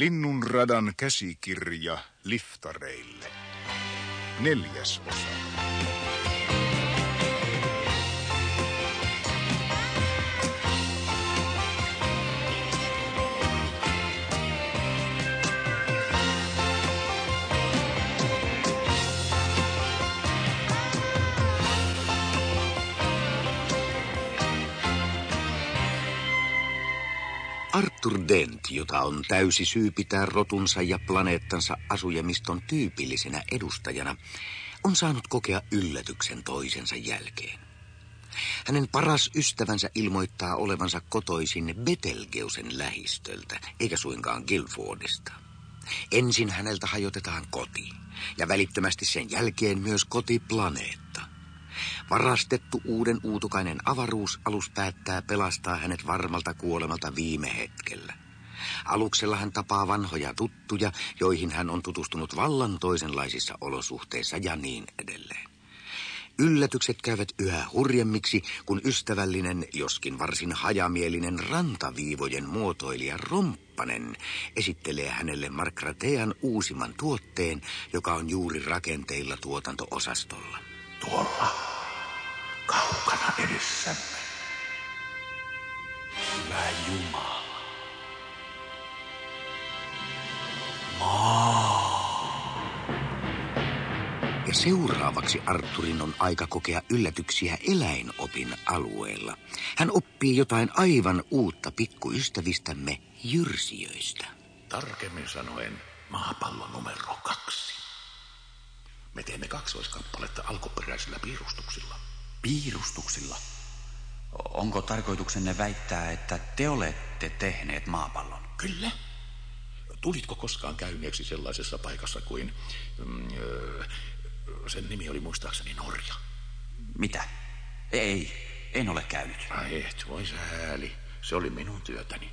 Linnunradan käsikirja liftareille. Neljäs osa. Arthur Dent, jota on täysi syy pitää rotunsa ja planeettansa asujemiston tyypillisenä edustajana, on saanut kokea yllätyksen toisensa jälkeen. Hänen paras ystävänsä ilmoittaa olevansa kotoisin Betelgeusen lähistöltä, eikä suinkaan Guildfordista. Ensin häneltä hajotetaan koti, ja välittömästi sen jälkeen myös kotiplaneetta. Varastettu uuden uutukainen avaruusalus päättää pelastaa hänet varmalta kuolemalta viime hetkellä. Aluksella hän tapaa vanhoja tuttuja, joihin hän on tutustunut vallan toisenlaisissa olosuhteissa ja niin edelleen. Yllätykset käyvät yhä hurjemmiksi, kun ystävällinen, joskin varsin hajamielinen rantaviivojen muotoilija Romppanen esittelee hänelle Markratean uusimman tuotteen, joka on juuri rakenteilla tuotanto-osastolla. Tuolla, kaukana edessämme. Hyvä Jumala. Ja seuraavaksi Arturin on aika kokea yllätyksiä eläinopin alueella. Hän oppii jotain aivan uutta pikkuystävistämme jyrsijöistä. Tarkemmin sanoen maapallo numero kaksi. Me teemme kaksoiskappaletta alkuperäisillä piirustuksilla. Piirustuksilla? Onko tarkoituksenne väittää, että te olette tehneet maapallon? Kyllä. Tulitko koskaan käyneeksi sellaisessa paikassa kuin... Mm, öö, sen nimi oli muistaakseni Norja. Mitä? Ei, en ole käynyt. Ai et, voi sääli. Se oli minun työtäni.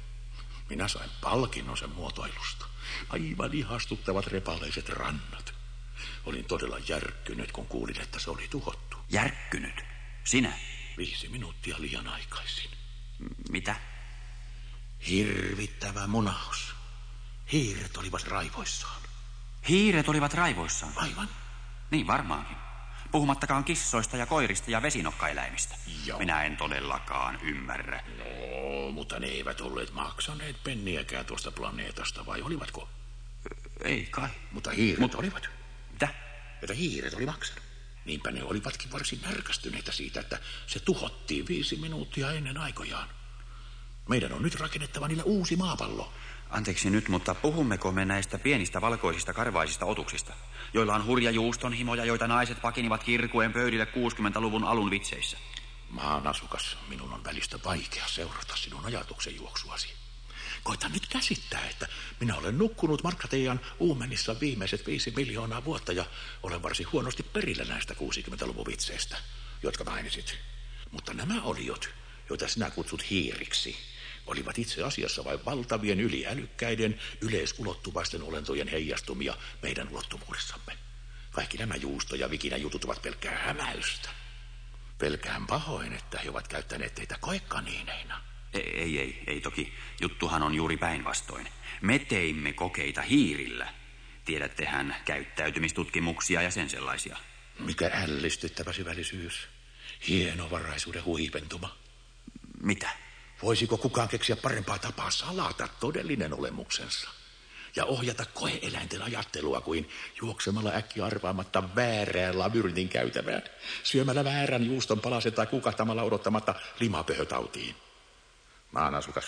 Minä sain palkinnon sen muotoilusta. Aivan ihastuttavat repaleiset rannat. Olin todella järkkynyt, kun kuulin, että se oli tuhottu. Järkkynyt? Sinä? Viisi minuuttia liian aikaisin. M- Mitä? Hirvittävä munaus. Hiiret olivat raivoissaan. Hiiret olivat raivoissaan. Aivan. Niin varmaankin. Puhumattakaan kissoista ja koirista ja vesinokkaeläimistä. Joo. Minä en todellakaan ymmärrä. No, mutta ne eivät olleet maksaneet penniäkään tuosta planeetasta, vai olivatko? Ei kai. Mutta hiiret Mut- olivat. Mitä? Että hiiret oli maksanut. Niinpä ne olivatkin varsin närkästyneitä siitä, että se tuhottiin viisi minuuttia ennen aikojaan. Meidän on nyt rakennettava niille uusi maapallo. Anteeksi nyt, mutta puhummeko me näistä pienistä valkoisista karvaisista otuksista, joilla on hurja juustonhimoja, joita naiset pakinivat kirkuen pöydille 60-luvun alun vitseissä? Maan asukas, minun on välistä vaikea seurata sinun ajatuksen juoksuasi. Koita nyt käsittää, että minä olen nukkunut Markateian uumenissa viimeiset viisi miljoonaa vuotta ja olen varsin huonosti perillä näistä 60-luvun vitseistä, jotka mainitsit. Mutta nämä oliot, joita sinä kutsut hiiriksi, olivat itse asiassa vain valtavien yliälykkäiden, yleisulottuvaisten olentojen heijastumia meidän ulottuvuudessamme. Kaikki nämä juusto- ja vikinäjutut ovat pelkkää hämäystä. Pelkään pahoin, että he ovat käyttäneet teitä koekaniineina. Ei, ei, ei, ei toki. Juttuhan on juuri päinvastoin. Me teimme kokeita hiirillä. Tiedättehän käyttäytymistutkimuksia ja sen sellaisia. Mikä ällistyttävä syvällisyys. Hienovaraisuuden huipentuma. Mitä? Voisiko kukaan keksiä parempaa tapaa salata todellinen olemuksensa? Ja ohjata koeeläinten ajattelua kuin juoksemalla äkkiä arvaamatta väärään labyrintin käytävään, syömällä väärän juuston palasen tai kukahtamalla odottamatta limapöhötautiin. Maan asukas,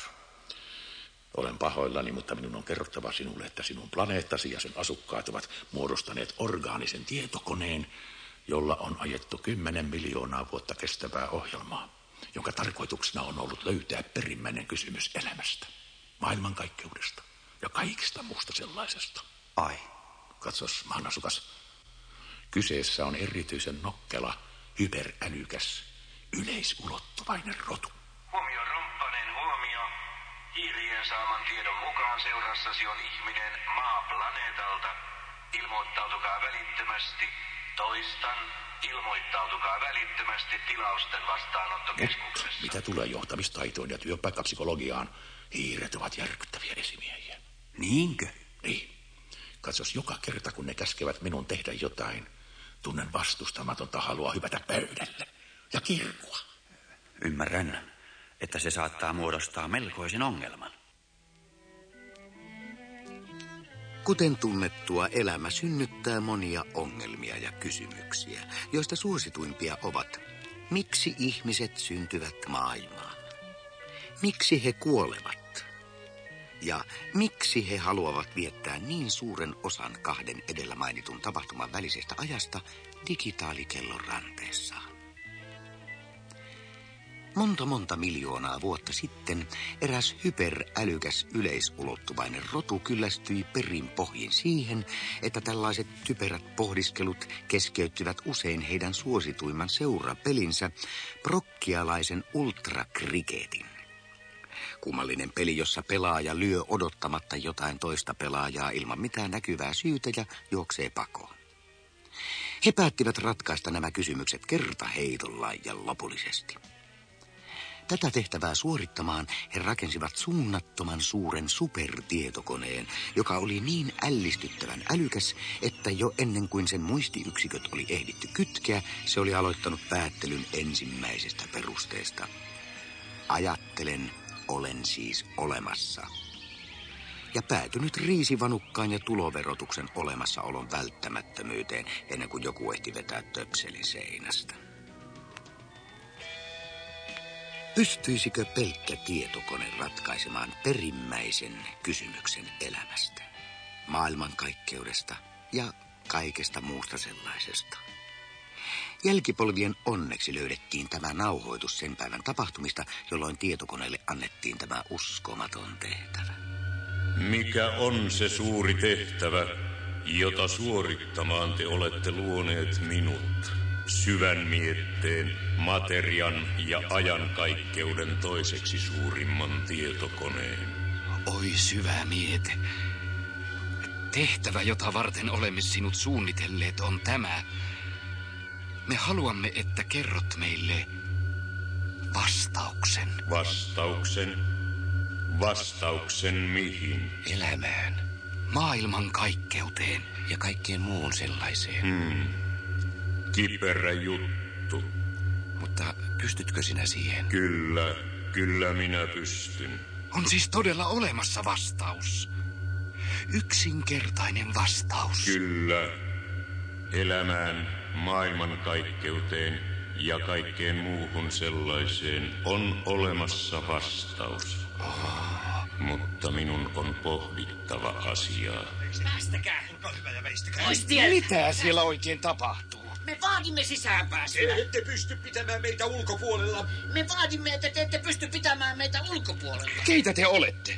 olen pahoillani, mutta minun on kerrottava sinulle, että sinun planeettasi ja sen asukkaat ovat muodostaneet orgaanisen tietokoneen, jolla on ajettu 10 miljoonaa vuotta kestävää ohjelmaa, jonka tarkoituksena on ollut löytää perimmäinen kysymys elämästä, maailmankaikkeudesta ja kaikista muusta sellaisesta. Ai, Katsos, maanasukas. Kyseessä on erityisen nokkela, hyperälykäs, yleisulottuvainen rotu. Hiirien saaman tiedon mukaan seurassasi on ihminen maaplaneetalta. Ilmoittautukaa välittömästi. Toistan, ilmoittautukaa välittömästi tilausten vastaanottokeskuksessa. Mitä tulee johtamistaitoon ja työpaikkapsykologiaan, hiiret ovat järkyttäviä esimiehiä. Niinkö? Niin. Katsos, joka kerta kun ne käskevät minun tehdä jotain, tunnen vastustamatonta halua hypätä pöydälle ja kirkua. Ymmärrän, että se saattaa muodostaa melkoisen ongelman. Kuten tunnettua, elämä synnyttää monia ongelmia ja kysymyksiä, joista suosituimpia ovat, miksi ihmiset syntyvät maailmaan? Miksi he kuolevat? Ja miksi he haluavat viettää niin suuren osan kahden edellä mainitun tapahtuman välisestä ajasta digitaalikellon ranteessaan? Monta monta miljoonaa vuotta sitten eräs hyperälykäs yleisulottuvainen rotu kyllästyi perin pohjin siihen, että tällaiset typerät pohdiskelut keskeyttivät usein heidän suosituimman seurapelinsä, prokkialaisen ultrakriketin. Kummallinen peli, jossa pelaaja lyö odottamatta jotain toista pelaajaa ilman mitään näkyvää syytä ja juoksee pakoon. He päättivät ratkaista nämä kysymykset kertaheitolla ja lopullisesti. Tätä tehtävää suorittamaan he rakensivat suunnattoman suuren supertietokoneen, joka oli niin ällistyttävän älykäs, että jo ennen kuin sen muistiyksiköt oli ehditty kytkeä, se oli aloittanut päättelyn ensimmäisestä perusteesta. Ajattelen, olen siis olemassa. Ja päätynyt riisivanukkaan ja tuloverotuksen olemassaolon välttämättömyyteen ennen kuin joku ehti vetää töpselin seinästä. Pystyisikö pelkkä tietokone ratkaisemaan perimmäisen kysymyksen elämästä, maailmankaikkeudesta ja kaikesta muusta sellaisesta? Jälkipolvien onneksi löydettiin tämä nauhoitus sen päivän tapahtumista, jolloin tietokoneelle annettiin tämä uskomaton tehtävä. Mikä on se suuri tehtävä, jota suorittamaan te olette luoneet minut? Syvän mietteen, materian ja ajan kaikkeuden toiseksi suurimman tietokoneen. Oi syvä miete. Tehtävä, jota varten olemme sinut suunnitelleet, on tämä. Me haluamme, että kerrot meille vastauksen. Vastauksen? Vastauksen mihin? Elämään, maailman kaikkeuteen ja kaikkeen muun sellaiseen. Hmm. Kiperä juttu. Mutta pystytkö sinä siihen? Kyllä, kyllä minä pystyn. On siis todella olemassa vastaus. Yksinkertainen vastaus. Kyllä. Elämään, maailmankaikkeuteen ja kaikkeen muuhun sellaiseen on olemassa vastaus. Oh. Mutta minun on pohdittava asiaa. Päästäkää, olkaa hyvä ja veistäkää. Mitä siellä oikein tapahtuu? Me vaadimme sisäänpääsyä. Te ette pysty pitämään meitä ulkopuolella. Me vaadimme, että te ette pysty pitämään meitä ulkopuolella. Keitä te olette?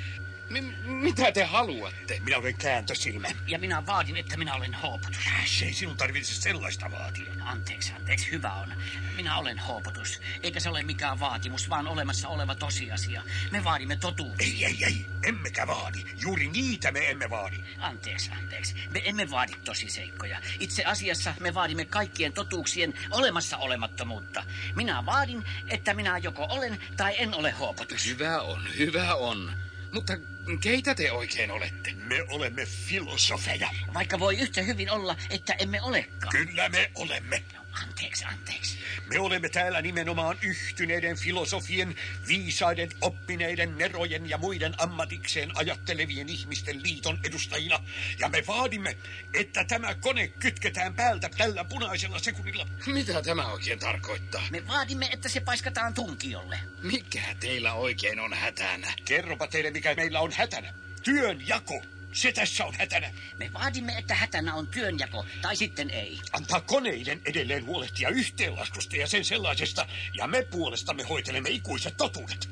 M- mitä te haluatte? Minä olen kääntösilmä. Ja minä vaadin, että minä olen hoopotus. Se ei sinun tarvitse sellaista vaatia. Anteeksi, anteeksi, hyvä on. Minä olen hoopotus. Eikä se ole mikään vaatimus, vaan olemassa oleva tosiasia. Me vaadimme totuutta. Ei, ei, ei. Emmekä vaadi. Juuri niitä me emme vaadi. Anteeksi, anteeksi. Me emme vaadi tosiseikkoja. Itse asiassa me vaadimme kaikkien totuuksien olemassa olemattomuutta. Minä vaadin, että minä joko olen tai en ole hoopotus. Hyvä on, hyvä on. Mutta keitä te oikein olette? Me olemme filosofeja. Vaikka voi yhtä hyvin olla, että emme olekaan. Kyllä me olemme. Anteeksi, anteeksi. Me olemme täällä nimenomaan yhtyneiden filosofien, viisaiden, oppineiden, nerojen ja muiden ammatikseen ajattelevien ihmisten liiton edustajina. Ja me vaadimme, että tämä kone kytketään päältä tällä punaisella sekunnilla. Mitä tämä oikein tarkoittaa? Me vaadimme, että se paiskataan tunkiolle. Mikä teillä oikein on hätänä? Kerropa teille, mikä meillä on hätänä. Työnjako. Se tässä on hätänä. Me vaadimme, että hätänä on työnjako, tai sitten ei. Antaa koneiden edelleen huolehtia yhteenlaskusta ja sen sellaisesta, ja me puolestamme hoitelemme ikuiset totuudet.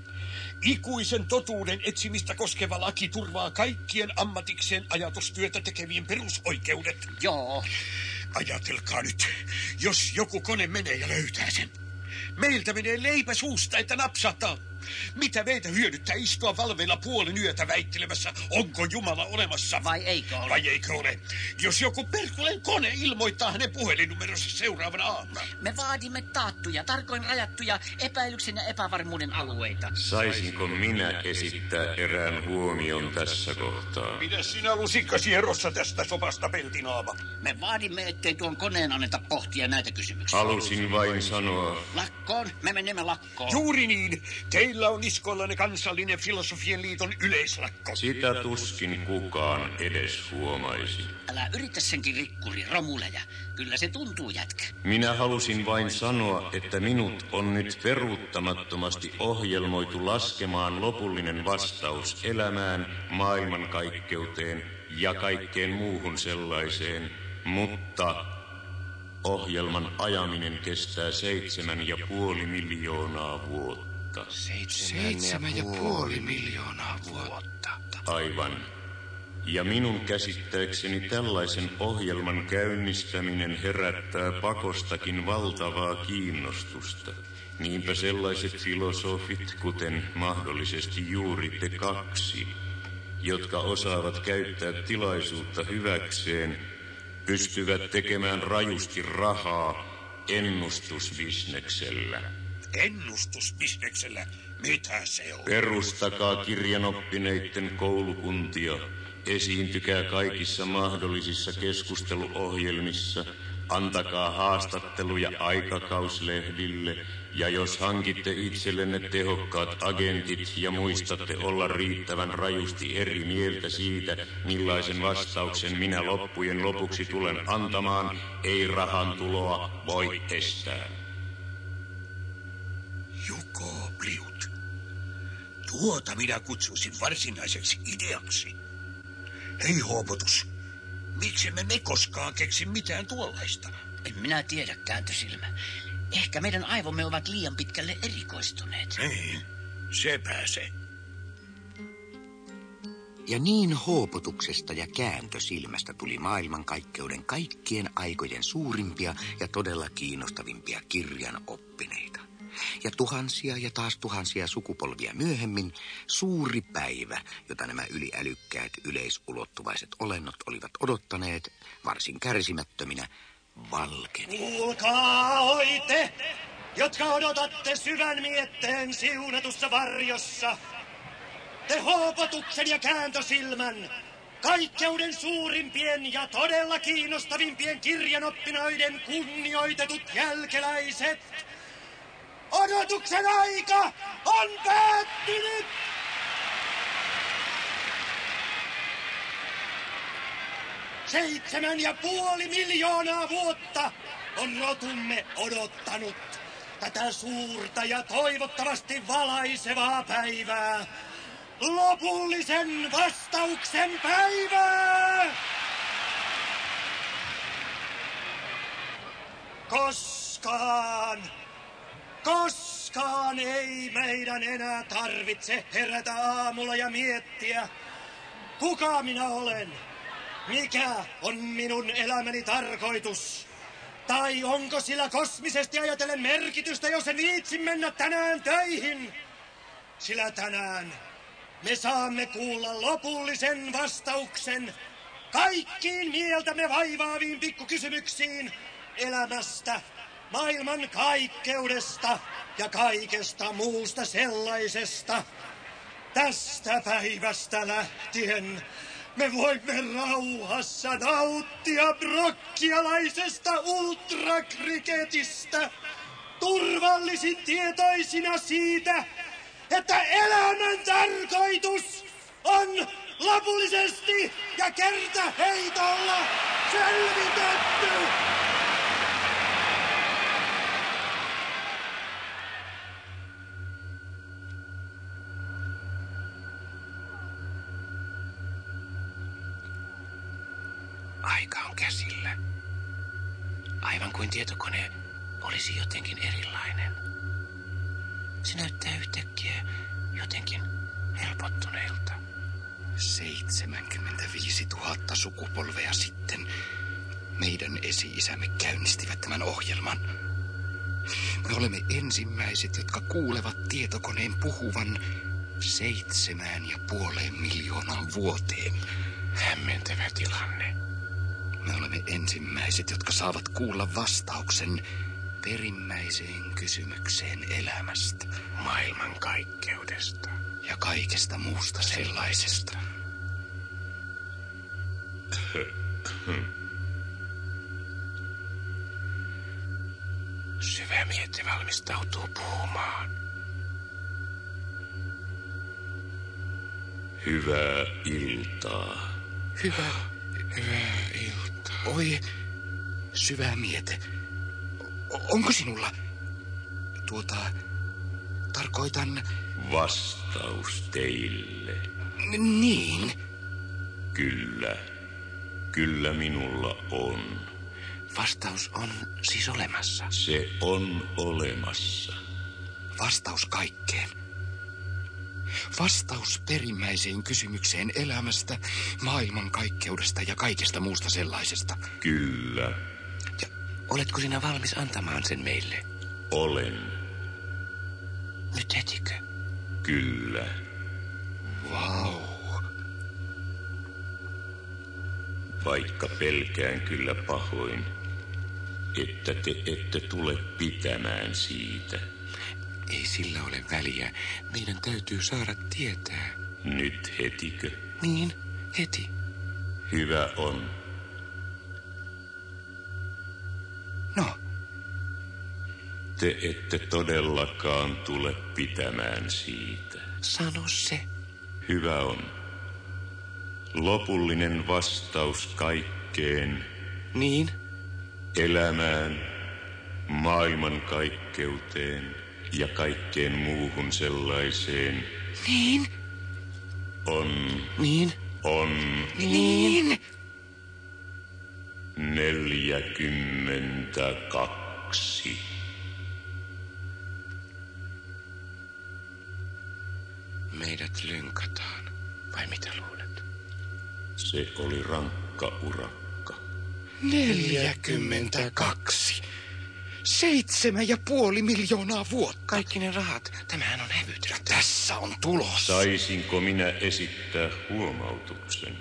Ikuisen totuuden etsimistä koskeva laki turvaa kaikkien ammatikseen ajatustyötä tekevien perusoikeudet. Joo. Ajatelkaa nyt, jos joku kone menee ja löytää sen. Meiltä menee leipä suusta, että napsahtaa. Mitä meitä hyödyttää istua valveilla puolen yötä väittelemässä, onko Jumala olemassa? Vai eikö ole? Vai eikö ole? Jos joku perkuleen kone ilmoittaa hänen puhelinnumeronsa seuraavana aamuna. Me vaadimme taattuja, tarkoin rajattuja epäilyksen ja epävarmuuden alueita. Saisinko minä esittää erään huomion tässä kohtaa? Pidä sinä lusikkasi erossa tästä sopasta, peltinaama. Me vaadimme, ettei tuon koneen anneta pohtia näitä kysymyksiä. Halusin vain sanoa, Lakkoon, me menemme lakkoon. Juuri niin. Teillä on iskoillanne kansallinen filosofien liiton yleislakko. sitä tuskin kukaan edes huomaisi. Älä yritä senkin rikkuri, romuleja. Kyllä se tuntuu jätkä. Minä halusin vain sanoa, että minut on nyt peruuttamattomasti ohjelmoitu laskemaan lopullinen vastaus elämään, maailmankaikkeuteen ja kaikkeen muuhun sellaiseen, mutta ohjelman ajaminen kestää seitsemän ja puoli miljoonaa vuotta. Seitsemän ja puoli miljoonaa vuotta. Aivan. Ja minun käsittääkseni tällaisen ohjelman käynnistäminen herättää pakostakin valtavaa kiinnostusta. Niinpä sellaiset filosofit, kuten mahdollisesti juuri te kaksi, jotka osaavat käyttää tilaisuutta hyväkseen, pystyvät tekemään rajusti rahaa ennustusbisneksellä. Ennustusbisneksellä. Mitä se on? Perustakaa kirjanoppineiden koulukuntia. Esiintykää kaikissa mahdollisissa keskusteluohjelmissa. Antakaa haastatteluja aikakauslehdille. Ja jos hankitte itsellenne tehokkaat agentit ja muistatte olla riittävän rajusti eri mieltä siitä, millaisen vastauksen minä loppujen lopuksi tulen antamaan, ei rahan tuloa voi estää. Tuota minä kutsuisin varsinaiseksi ideaksi. Hei Hoopotus, miksi me me koskaan keksi mitään tuollaista? En minä tiedä, kääntösilmä. Ehkä meidän aivomme ovat liian pitkälle erikoistuneet. Niin, sepä se. Ja niin hoopotuksesta ja kääntösilmästä tuli maailmankaikkeuden kaikkien aikojen suurimpia ja todella kiinnostavimpia kirjan oppineita. Ja tuhansia ja taas tuhansia sukupolvia myöhemmin suuri päivä, jota nämä yliälykkäät yleisulottuvaiset olennot olivat odottaneet, varsin kärsimättöminä, valkeni. Kuulkaa oite, jotka odotatte syvän mietteen siunatussa varjossa. Te hoopotuksen ja kääntösilmän, kaikkeuden suurimpien ja todella kiinnostavimpien kirjanoppinoiden kunnioitetut jälkeläiset. Odotuksen aika on päättynyt! Seitsemän ja puoli miljoonaa vuotta on rotumme odottanut tätä suurta ja toivottavasti valaisevaa päivää. Lopullisen vastauksen päivää! Koskaan, koskaan ei meidän enää tarvitse herätä aamulla ja miettiä, kuka minä olen. Mikä on minun elämäni tarkoitus? Tai onko sillä kosmisesti ajatellen merkitystä, jos en viitsi mennä tänään töihin? Sillä tänään me saamme kuulla lopullisen vastauksen kaikkiin mieltämme vaivaaviin pikkukysymyksiin elämästä, maailman kaikkeudesta ja kaikesta muusta sellaisesta. Tästä päivästä lähtien me voimme rauhassa nauttia brokkialaisesta ultrakriketistä, turvallisin tietoisina siitä, että elämän tarkoitus on lopullisesti ja kertaheitolla selvitetty. On käsillä. Aivan kuin tietokone olisi jotenkin erilainen. Se näyttää yhtäkkiä jotenkin helpottuneelta. 75 000 sukupolvea sitten meidän esi-isämme käynnistivät tämän ohjelman. Me olemme ensimmäiset, jotka kuulevat tietokoneen puhuvan seitsemään ja puoleen miljoonaan vuoteen. Hämmentävä tilanne. Me olemme ensimmäiset, jotka saavat kuulla vastauksen perimmäiseen kysymykseen elämästä. Maailmankaikkeudesta. Ja kaikesta muusta sellaisesta. Syvä mietti valmistautuu puhumaan. Hyvää iltaa. Hyvä, hyvää iltaa. Oi, syvä miete. Onko sinulla tuota, tarkoitan... Vastaus teille. N- niin. Kyllä. Kyllä minulla on. Vastaus on siis olemassa. Se on olemassa. Vastaus kaikkeen. Vastaus perimmäiseen kysymykseen elämästä, maailmankaikkeudesta ja kaikesta muusta sellaisesta. Kyllä. Ja oletko sinä valmis antamaan sen meille? Olen. Nyt hetikö? Kyllä. Vau. Vaikka pelkään kyllä pahoin, että te ette tule pitämään siitä. Ei sillä ole väliä. Meidän täytyy saada tietää. Nyt hetikö? Niin, heti. Hyvä on. No, Te ette todellakaan tule pitämään siitä. Sano se. Hyvä on. Lopullinen vastaus kaikkeen, Niin, elämään, maailmankaikkeuteen ja kaikkeen muuhun sellaiseen niin, on, niin, on niin. neljäkymmentäkaksi. Meidät lynkataan. Vai mitä luulet? Se oli rankka urakka. 42. Seitsemän ja puoli miljoonaa vuotta. Kaikki ne rahat. Tämähän on hävytön. Tässä on tulos. Saisinko minä esittää huomautuksen?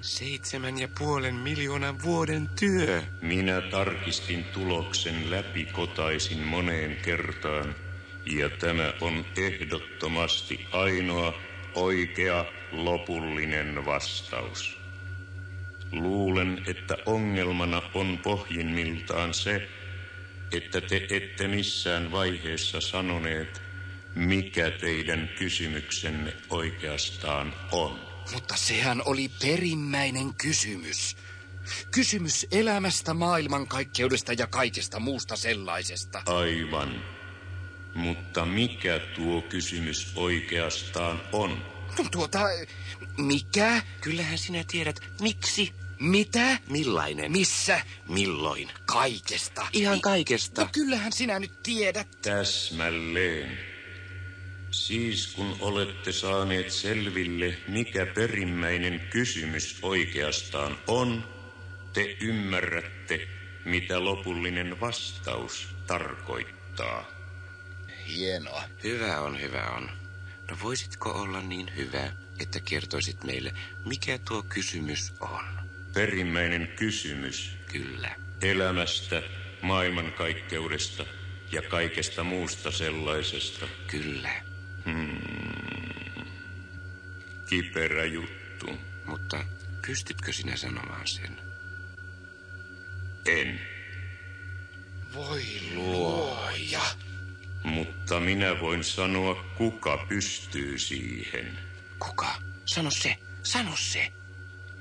Seitsemän ja puolen miljoonan vuoden työ. Minä tarkistin tuloksen läpi kotaisin moneen kertaan, ja tämä on ehdottomasti ainoa oikea lopullinen vastaus. Luulen, että ongelmana on pohjimmiltaan se, että te ette missään vaiheessa sanoneet, mikä teidän kysymyksenne oikeastaan on. Mutta sehän oli perimmäinen kysymys. Kysymys elämästä, maailmankaikkeudesta ja kaikesta muusta sellaisesta. Aivan. Mutta mikä tuo kysymys oikeastaan on? No tuota, mikä? Kyllähän sinä tiedät, miksi, Mitä? millainen, Missä? milloin. Kaikesta. Ihan kaikesta. No kyllähän sinä nyt tiedät. Täsmälleen. Siis kun olette saaneet selville, mikä perimmäinen kysymys oikeastaan on, te ymmärrätte, mitä lopullinen vastaus tarkoittaa. Hienoa. Hyvä on, hyvä on. No voisitko olla niin hyvä, että kertoisit meille, mikä tuo kysymys on? Perimmäinen kysymys Kyllä. elämästä, maailmankaikkeudesta ja kaikesta muusta sellaisesta. Kyllä. Kiperä juttu. Mutta pystytkö sinä sanomaan sen? En. Voi luoja. Mutta minä voin sanoa, kuka pystyy siihen. Kuka? Sano se. Sano se.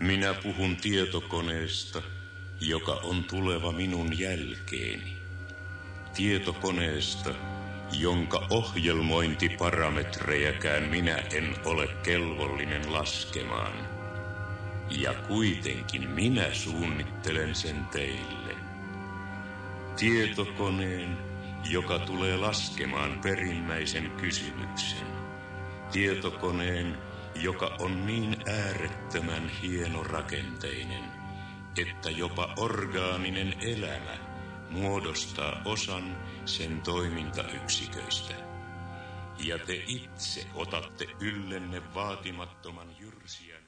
Minä puhun tietokoneesta, joka on tuleva minun jälkeeni. Tietokoneesta, jonka ohjelmointiparametrejäkään minä en ole kelvollinen laskemaan. Ja kuitenkin minä suunnittelen sen teille. Tietokoneen, joka tulee laskemaan perimmäisen kysymyksen. Tietokoneen, joka on niin äärettömän hienorakenteinen, että jopa orgaaninen elämä, muodostaa osan sen toimintayksiköistä. Ja te itse otatte yllenne vaatimattoman jyrsijän